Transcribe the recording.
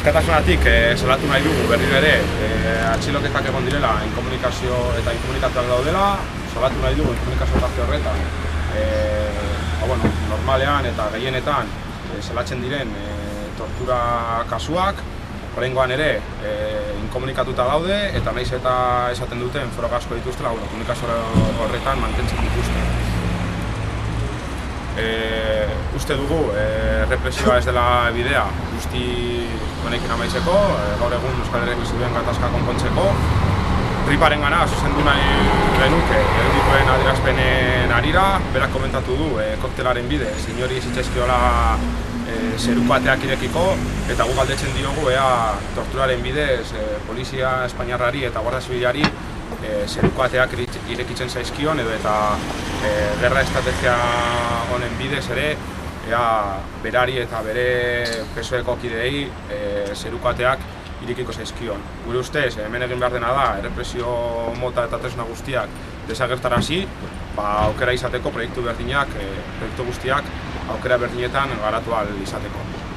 askatasunatik e, salatu nahi dugu berriro ere e, atxiloketak egon direla inkomunikazio eta inkomunikatuak daudela, salatu nahi dugu inkomunikazio parte horretan e, ba, bueno, normalean eta gehienetan e, salatzen diren e, tortura kasuak, horrengoan ere e, inkomunikatuta daude eta naiz eta esaten duten frogazko dituztela, bueno, komunikazio horretan mantentzen dituzte. Uste dugu, e, represioa ez dela bidea guzti honekin amaitzeko, e, gaur egun Euskal Herriak bizituen gatazka konpontzeko. Riparen gana, zuzendu nahi genuke, erudikoen adirazpenen arira, berak komentatu du, e, koktelaren bide, zinori zitzaizkiola e, zeruko ateak irekiko, eta gu galdetzen diogu, ea torturaren bidez, e, polizia espainiarrari eta guarda zibilari e, zeruko ateak irekitzen zaizkion edo eta e, gerra estrategia honen bidez ere ea berari eta bere pesoeko kideei e, zeruko ateak irikiko zaizkion. Gure ustez, hemen egin behar dena da, errepresio mota eta tresna guztiak desagertarazi, ba, aukera izateko proiektu berdinak, e, proiektu guztiak aukera berdinetan garatu izateko.